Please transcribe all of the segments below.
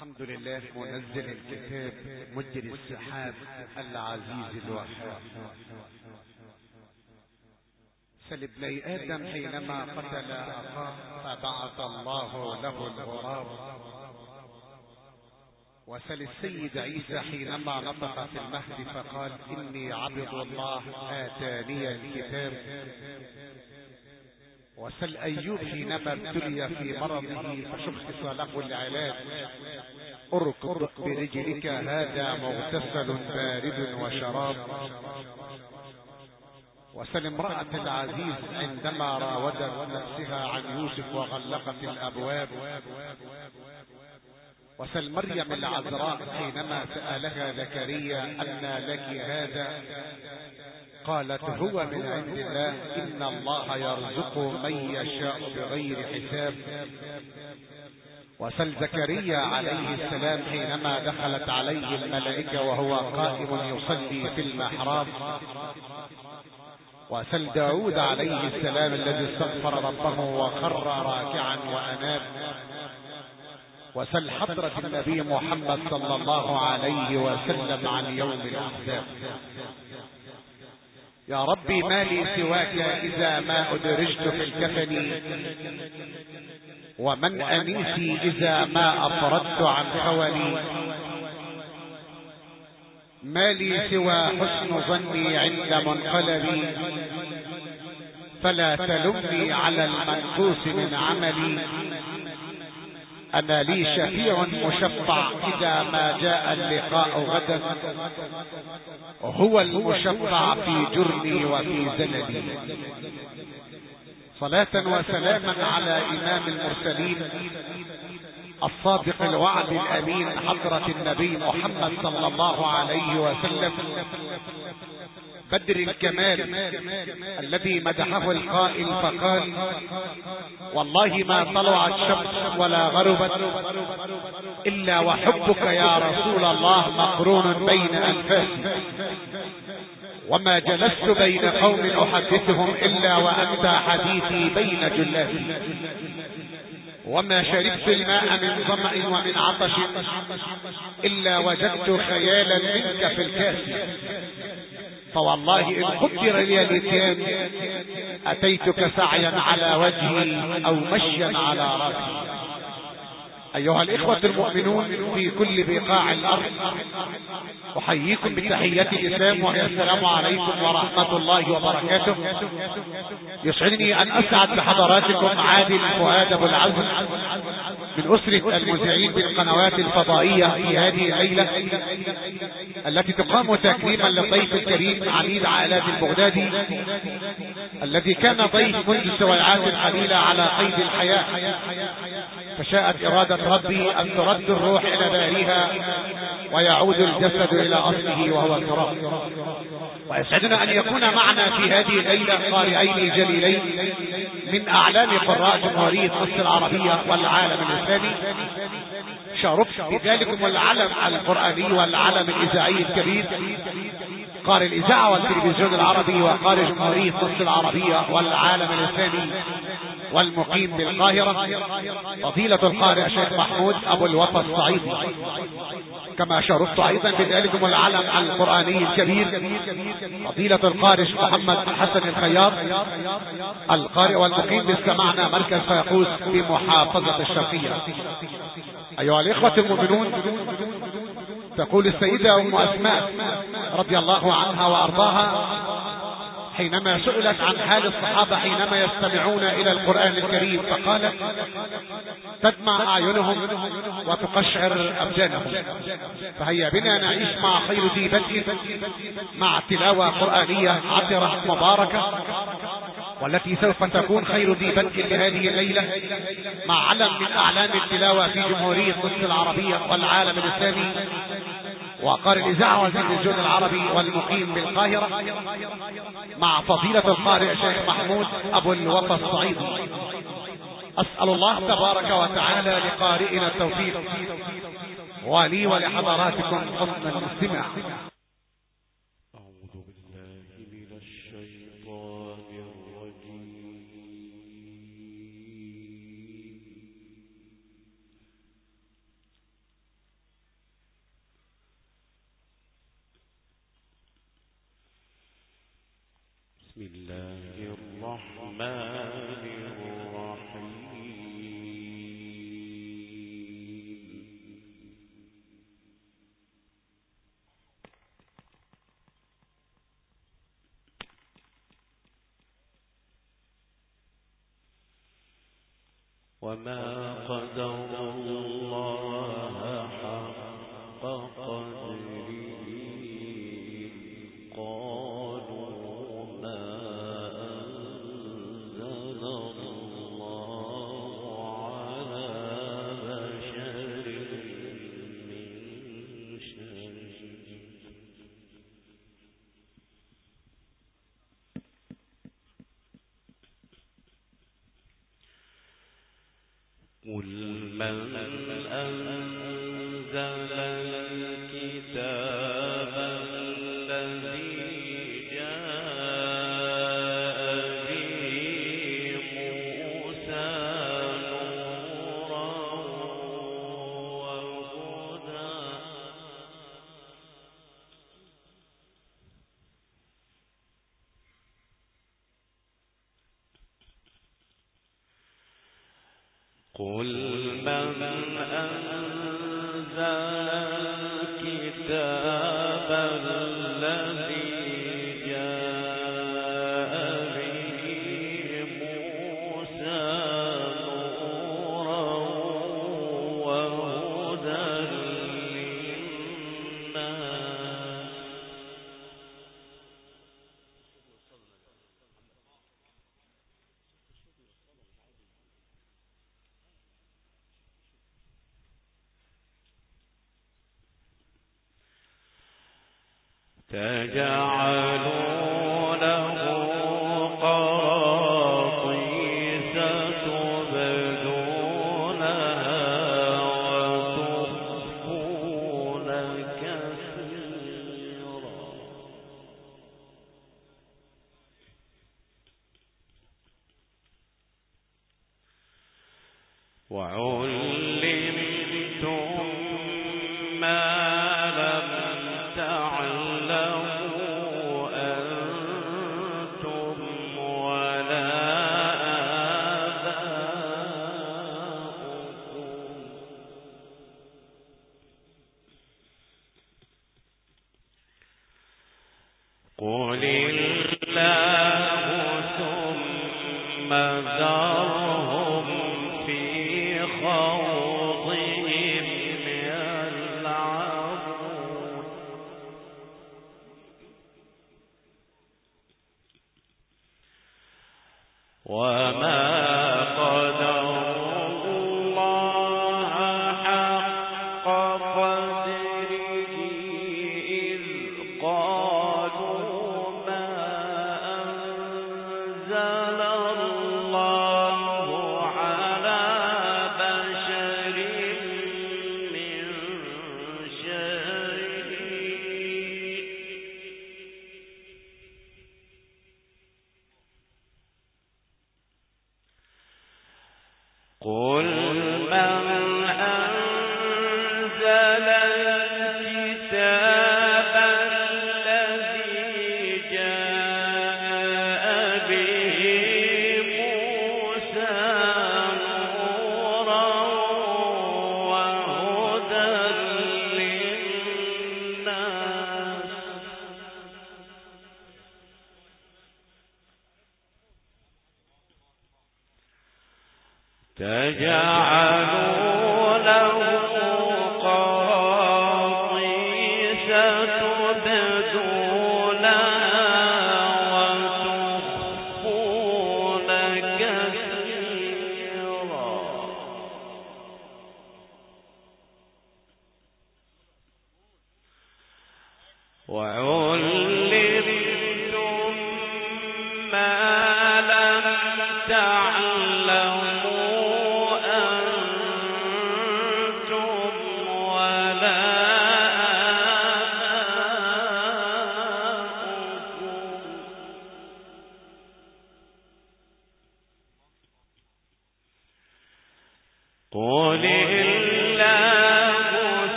الحمد لله منزل الكتاب مجري السحاب العزيز الوهاب. سل ابني آدم حينما قتل أخاه فبعث الله له الغراب. وسل السيد عيسى حينما نطق في المهد فقال إني عبد الله آتاني الكتاب. وسل أيوب حينما ابتلي في مرضه فشخص له العلاج. اركض برجلك هذا مغتسل بارد وشراب. وسل امرأة العزيز عندما راودت نفسها عن يوسف وغلقت الأبواب. وسل مريم العذراء حينما سألها زكريا أن لك هذا؟ قالت هو من عند الله إن الله يرزق من يشاء بغير حساب. وسل زكريا عليه السلام حينما دخلت عليه الملائكة وهو قائم يصلي في المحراب. وسل داود عليه السلام الذي استغفر ربه وخر راكعا وأناب. وسل حضرة النبي محمد صلى الله عليه وسلم عن يوم الأحزاب. يا ربي ما لي سواك إذا ما أدرجت في الكفن. ومن أنيسي إذا ما أفردت عن خولي ما لي سوى حسن ظني عند منقلبي. فلا تلمني على المنقوص من عملي. أنا لي شفيع مشفع إذا ما جاء اللقاء غدا. هو المشفع في جرمي وفي زللي صلاة وسلاما على إمام المرسلين الصادق الوعد الأمين حضرة النبي محمد صلى الله عليه وسلم. بدر الكمال الذي مدحه القائل فقال والله ما طلعت شمس ولا غربت إلا وحبك يا رسول الله مقرون بين أنفاسي وما جلست بين قوم أحدثهم إلا وأنت حديثي بين جلاتي وما شربت الماء من ظمأ ومن عطش إلا وجدت خيالا منك في الكاس فوالله إن قدر لي الاتيان أتيتك سعيا على وجهي أو مشيا على رأسي. أيها الإخوة المؤمنون في كل بقاع الأرض أحييكم بتحية الإسلام وهي السلام عليكم ورحمة الله وبركاته. يسعدني أن أسعد بحضراتكم عادل فؤاد أبو العزم من أسرة المذيعين بالقنوات الفضائية في هذه الليلة التي تقام تكريما للضيف الكريم عميد عائلات البغدادي الذي كان ضيف منذ سويعات قليلة على قيد الحياة. فشاءت إرادة ربي أن ترد الروح إلى باريها ويعود الجسد إلى أصله وهو التراب ويسعدنا أن يكون معنا في هذه الليلة قارئين جليلين من أعلام قراء جمهورية مصر العربية والعالم الإسلامي. شرفت بذلكم العلم القرآني والعلم الإذاعي الكبير قارئ الإذاعة والتلفزيون العربي وقارئ جمهورية مصر العربية والعالم الإسلامي. والمقيم بالقاهرة فضيلة القارئ الشيخ محمود أبو الوفا الصعيدي. كما شرفت أيضا بذلكم العلم القرآني الكبير فضيلة القارئ محمد حسن الخياط القارئ والمقيم باستمعنا مركز فيقوس بمحافظة الشرقية. أيها الإخوة المؤمنون تقول السيدة أم أسماء رضي الله عنها وأرضاها حينما سئلت عن حال الصحابة حينما يستمعون إلى القرآن الكريم فقالت تدمع أعينهم وتقشعر أبدانهم فهيا بنا نعيش مع خير ذي مع تلاوة قرآنية عطرة مباركة والتي سوف تكون خير ذي بدء لهذه الليلة مع علم من أعلام التلاوة في جمهورية مصر العربية والعالم الإسلامي. وقارئ الإذاعة والتلفزيون العربي والمقيم بالقاهرة مع فضيلة القارئ الشيخ محمود أبو الوفا الصعيدي أسأل الله تبارك وتعالى لقارئنا التوفيق ولي ولحضراتكم حسن الاستماع وما قدر الله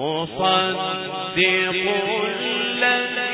مصدق الذي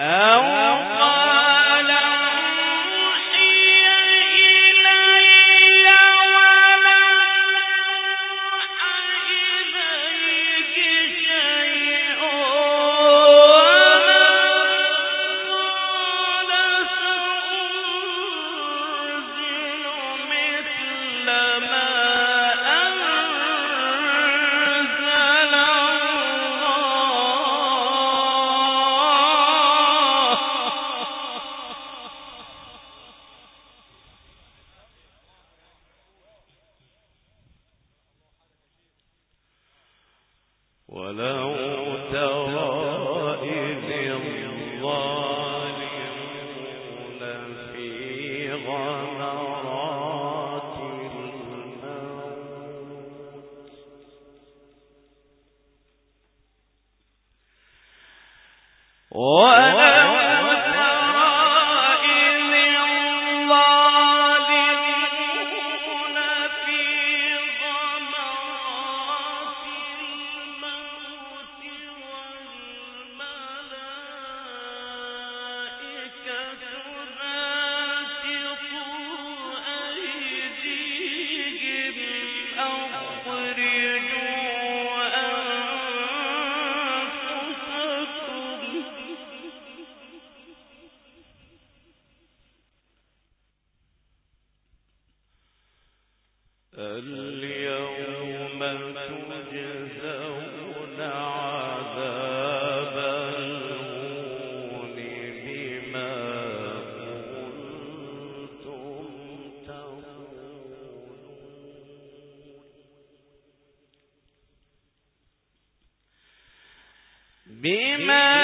أو بما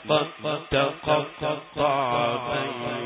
لقد تقطع بينكم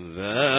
ذلكم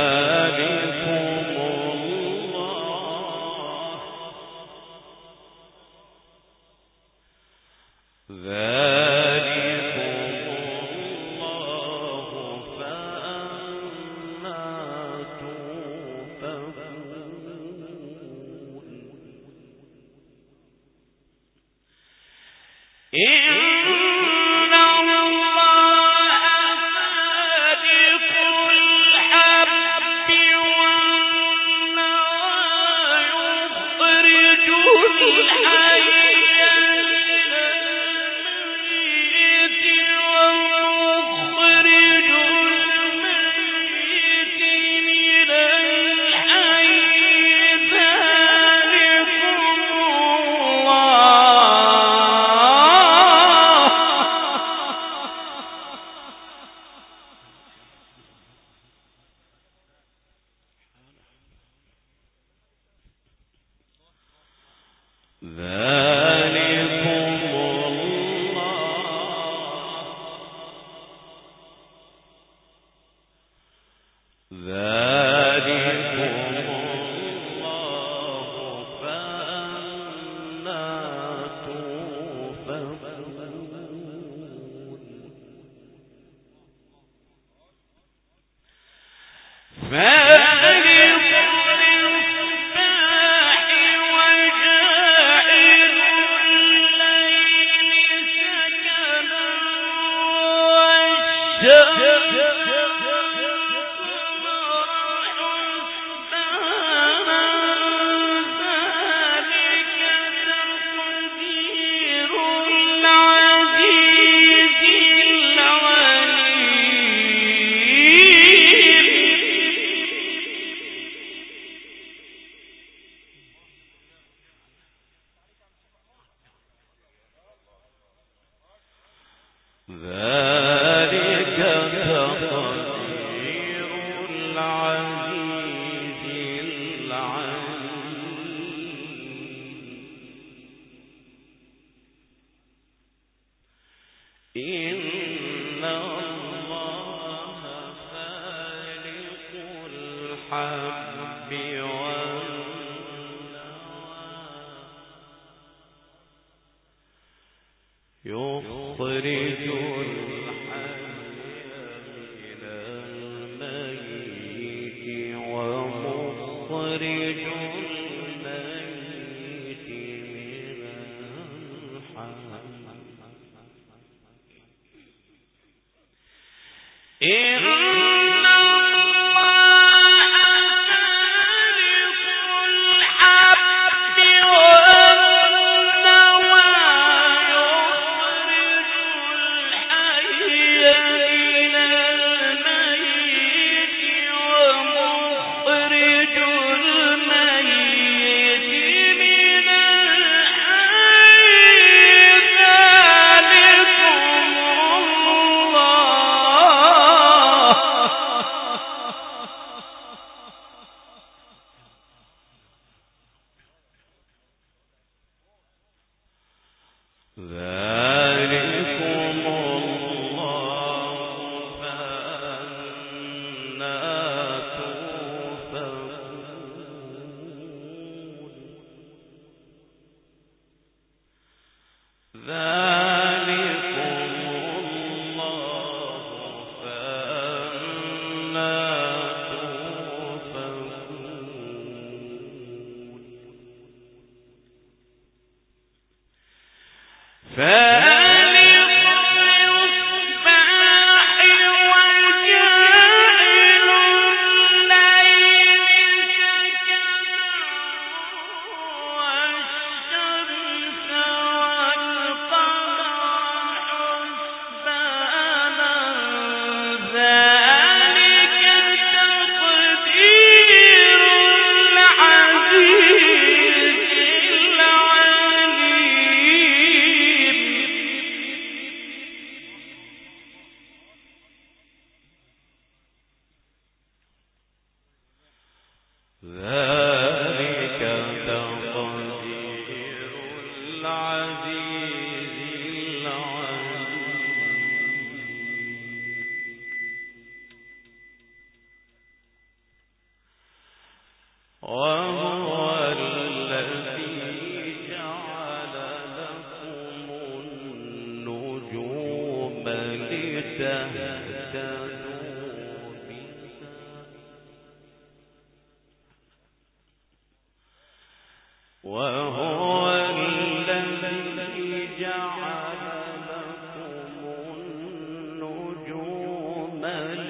that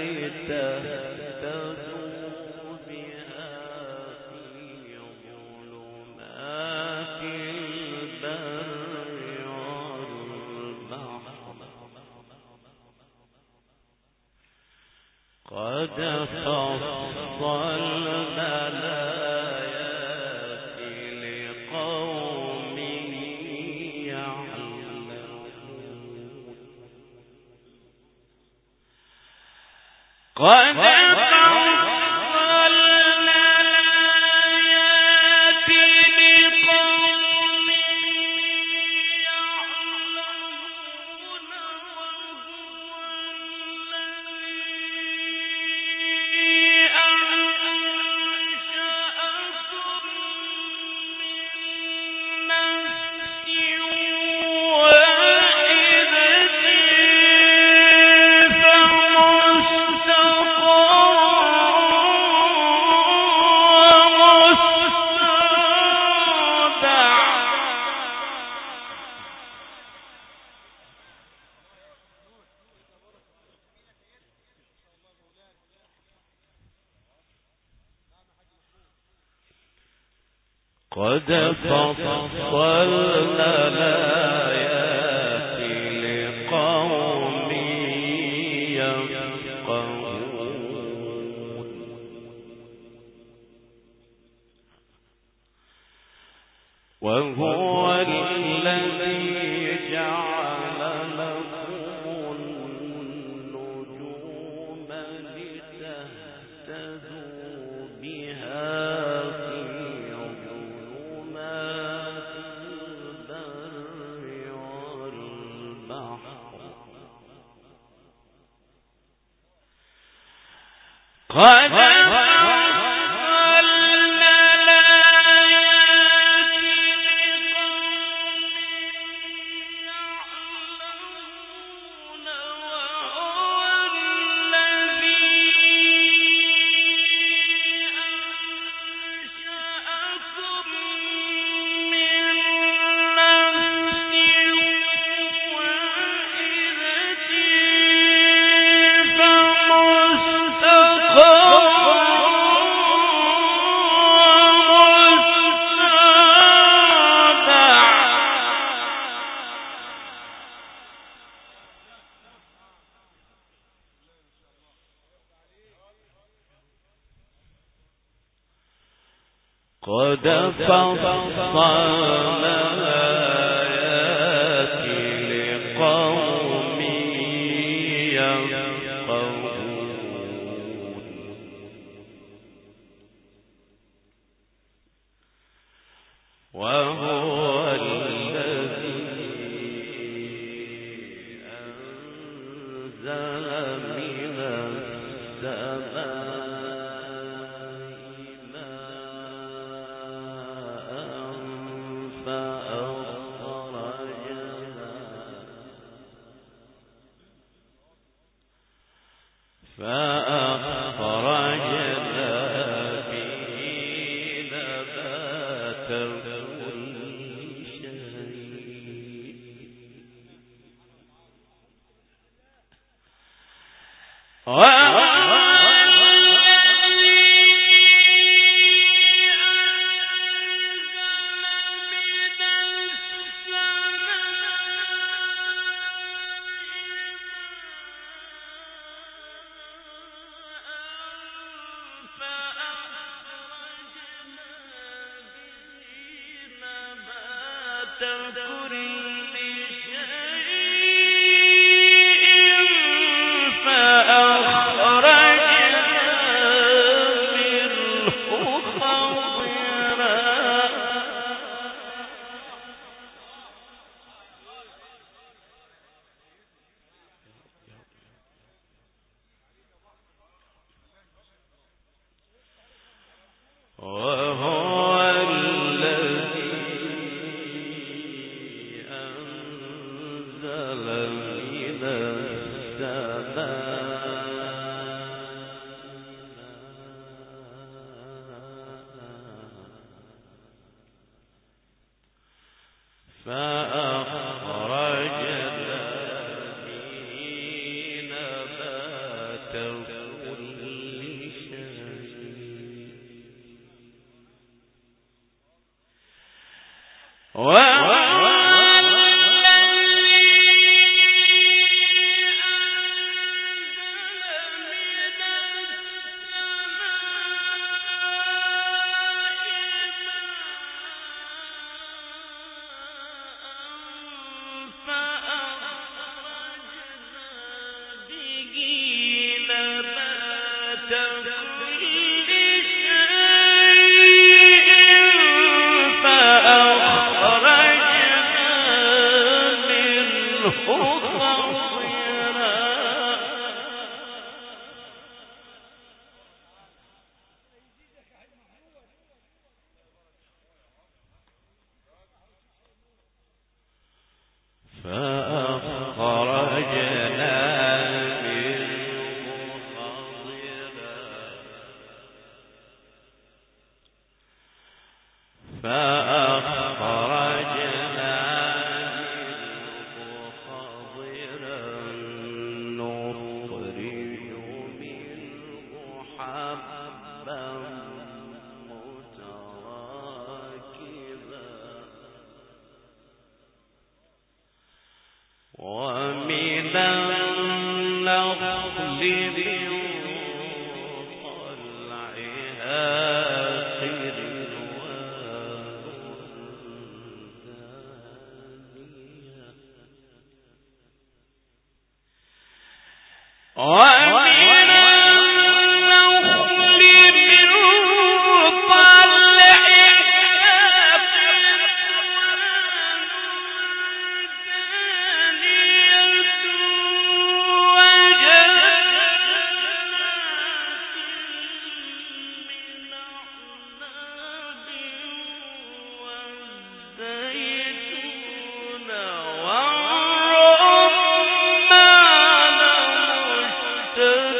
لتهتدوا وَأَنَا نبات to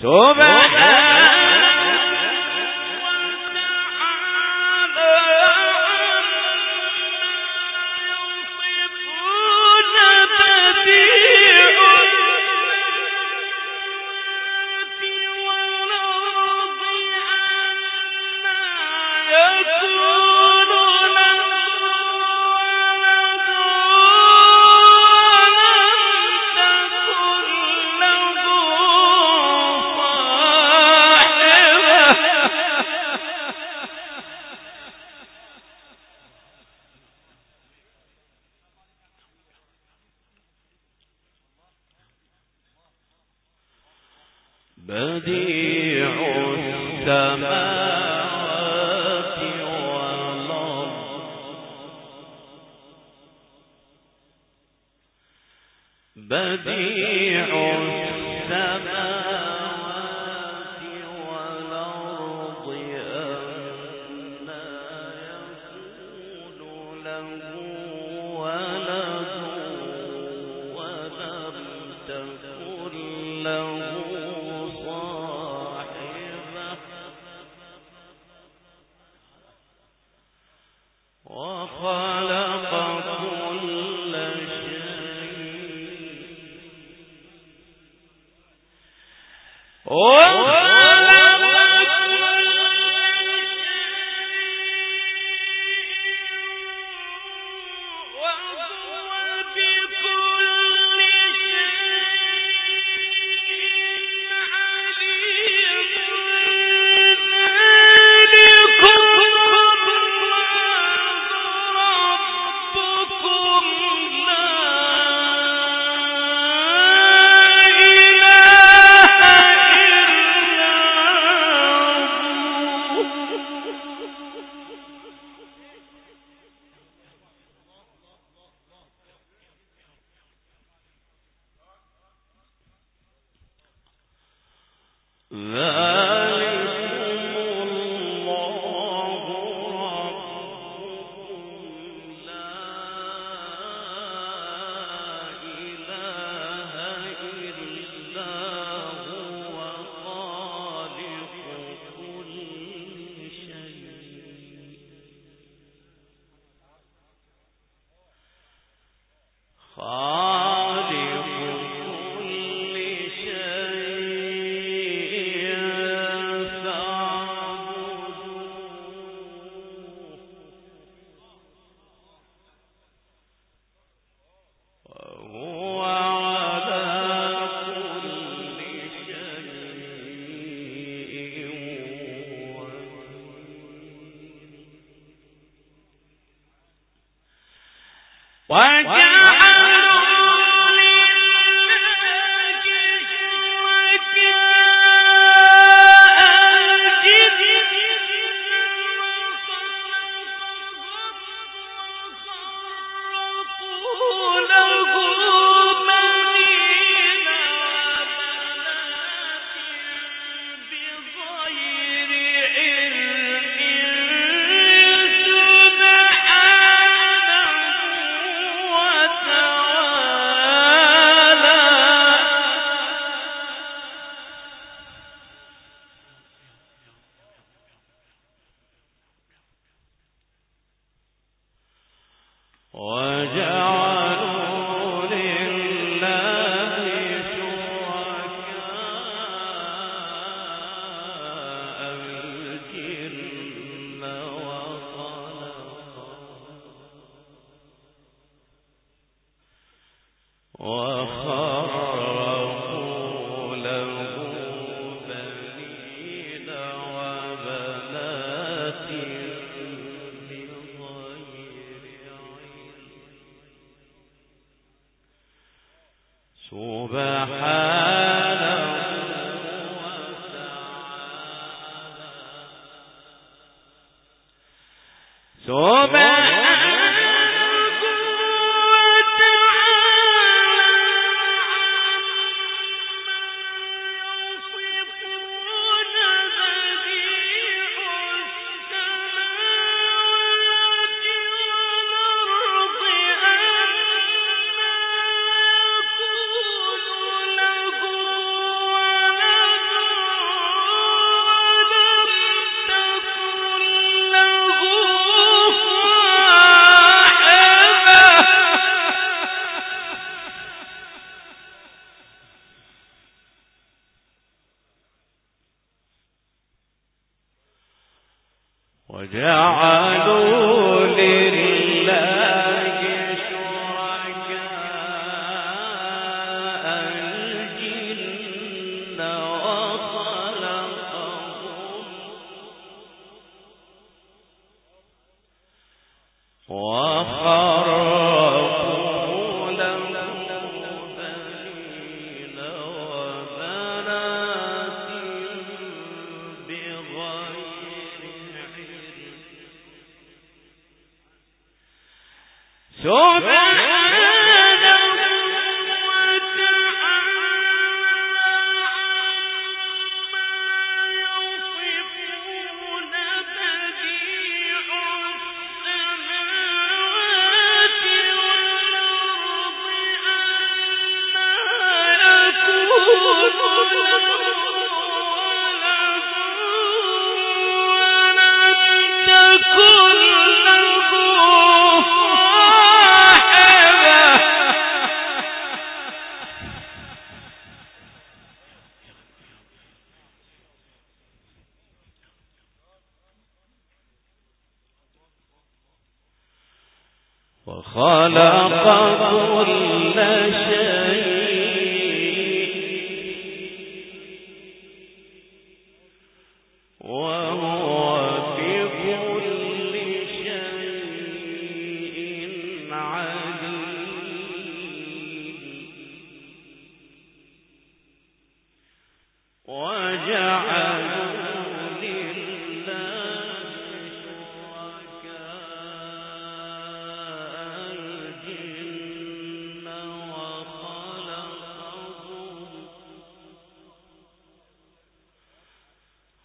سبحانه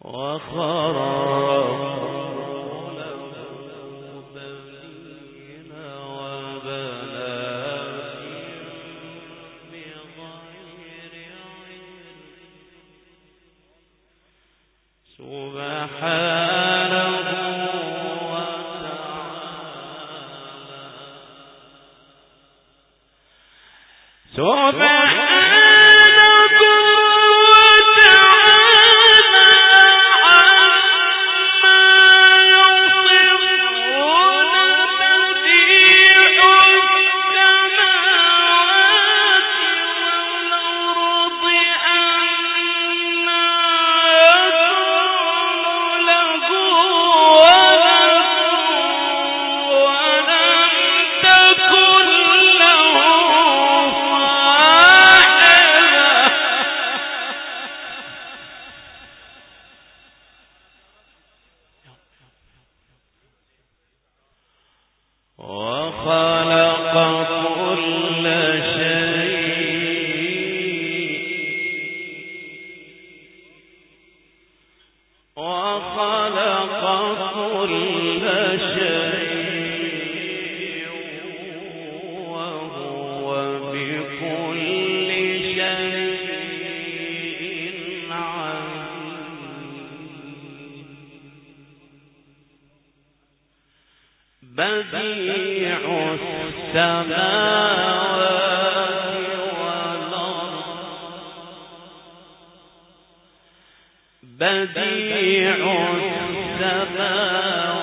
وخرقوا بديع السماوات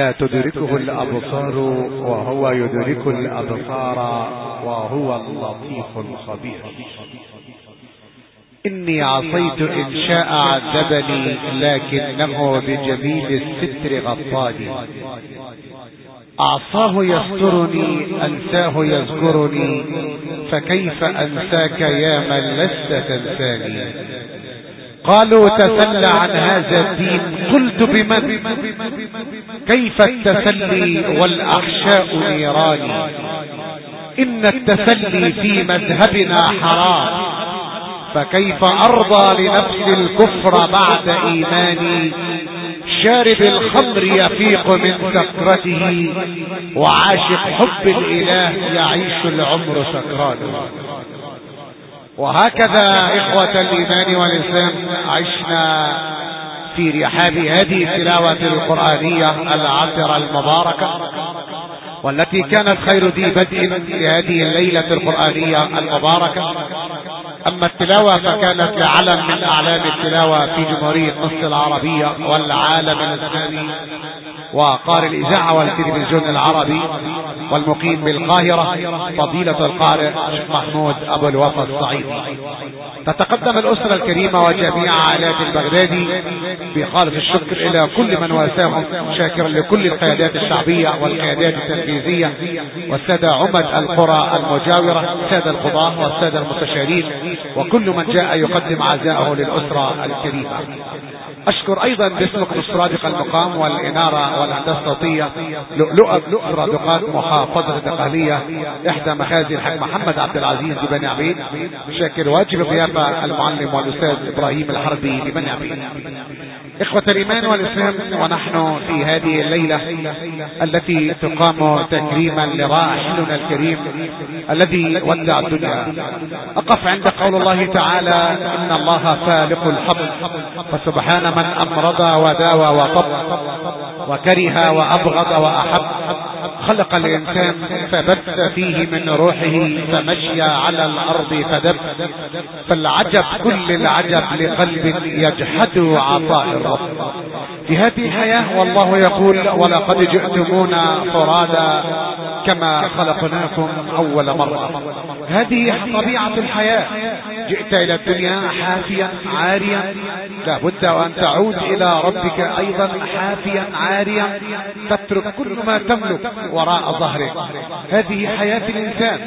لا تدركه الأبصار وهو يدرك الأبصار وهو اللطيف الخبير. إني عصيت إن شاء عذبني لكنه بجميل الستر غطاني. أعصاه يسترني أنساه يذكرني فكيف أنساك يا من لست تنساني؟ قالوا تسلى عن هذا الدين قلت بمن؟ كيف التسلي والأحشاء نيراني إن التسلي في مذهبنا حرام. فكيف أرضى لنفس الكفر بعد إيماني؟ شارب الخمر يفيق من سكرته وعاشق حب الإله يعيش العمر سكران وهكذا إخوة الإيمان والإسلام عشنا في رحاب هذه التلاوة القرآنية العطرة المباركة والتي كانت خير ذي بدء لهذه الليلة القرآنية المباركة. أما التلاوة فكانت لعلم من أعلام التلاوة في جمهورية مصر العربية والعالم الإسلامي. وقارئ الإذاعة والتلفزيون العربي والمقيم بالقاهرة فضيلة القارئ محمود أبو الوفا الصعيدي تتقدم الأسرة الكريمة وجميع عائلات البغدادي بخالص الشكر إلى كل من واساهم شاكرا لكل القيادات الشعبية والقيادات التنفيذية والسادة عمد القرى المجاورة السادة القضاة والسادة المستشارين وكل من جاء يقدم عزاءه للأسرة الكريمة. أشكر أيضا باسم الصرادق المقام والإنارة والهندسة الصوتية لؤلؤة صرادقات محافظة الدقهلية إحدى مخازن الحاج محمد عبد العزيز ببني عبيد شاكر واجب الضيافة المعلم والأستاذ إبراهيم الحربي ببني عبيد إخوة الإيمان والإسلام ونحن في هذه الليلة التي تقام تكريما لراحلنا الكريم الذي ودع الدنيا. أقف عند قول الله تعالى إن الله فالق الحب فسبحان من أمرض وداوى وطب وكره وأبغض وأحب. خلق الإنسان فبث فيه من روحه فمشي على الأرض فدب. فالعجب كل العجب لقلب يجحد عطاء الرب. في هذه الحياة والله يقول ولقد جئتمونا فرادا كما خلقناكم أول مرة. هذه طبيعة الحياة. جئت إلى الدنيا حافيا عاريا. لابد وأن تعود إلى ربك أيضا حافيا عاريا. تترك كل ما تملك وراء ظهرك. هذه حياة الإنسان.